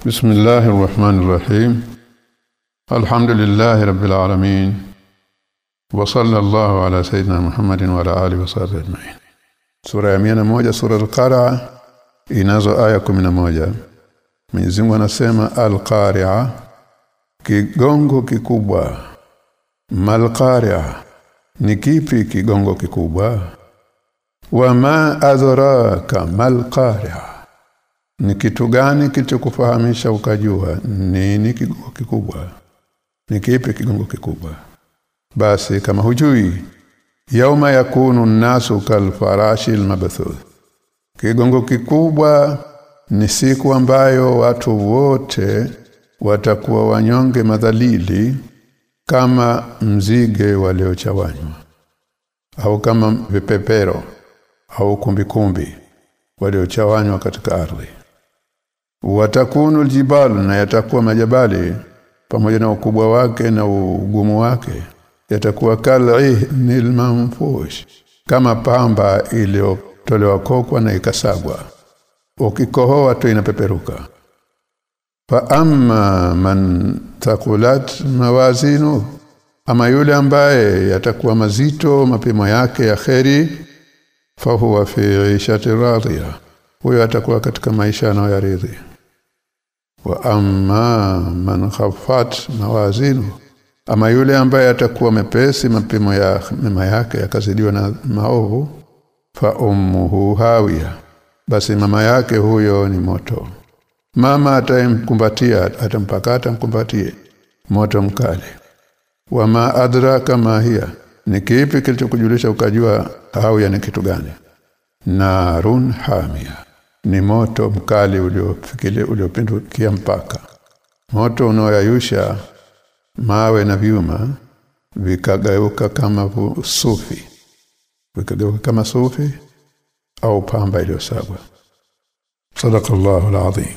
بسم الله الرحمن الرحيم الحمد لله رب العالمين وصلى الله على سيدنا محمد وعلى اله وصحبه اجمعين sura ya 101 sura al-qari'a inazo aya 11 Mwenyezi Mungu anasema al-qari'a kigongo kikubwa mal-qari'a ni kipi kigongo kikubwa wama adraka mal-qari'a Ni kitu gani kilichokufahamisha ukajua? Nini kigongo kikubwa? Ni kipi kigongo kikubwa? Basi kama hujui yauma yakunu nasu kalfarashi almabthuth kigongo kikubwa ni siku ambayo watu wote watakuwa wanyonge madhalili kama mzige waliochawanywa au kama vipepero au kumbikumbi waliochawanywa katika ardhi watakunu aljibalu na yatakuwa majabali. Pamoja na ukubwa wake na ugumu wake yatakuwa kal'ihnil manfush kama pamba iliyotolewa kokwa na ikasagwa. Ukikohoa tu inapeperuka. Fa amma man taqulat mawazinu ama yule ambaye yatakuwa mazito mapimo yake ya kheri fahuwa fi ishati radhiya huyo atakuwa katika maisha yanayoridhi wa amma man khaffat mawazinu. Ama yule ambaye atakuwa mepesi mapimo ya mema yake yakazidiwa na maovu fa ummuhu hawiya. Basi mama yake huyo ni moto. Mama atamkumbatia atampakata mkumbatie. Moto mkali. Wama adraka ma hiya. Ni kipi kilichokujulisha ukajua hawiya ni kitu gani? Narun hamia ni moto mkali uliofikile uliopindukia mpaka. Moto unaoyayusha mawe na vyuma vikageuka kama sufi. Vikageuka kama sufi au pamba iliyosagwa. Sadaqallahu alazim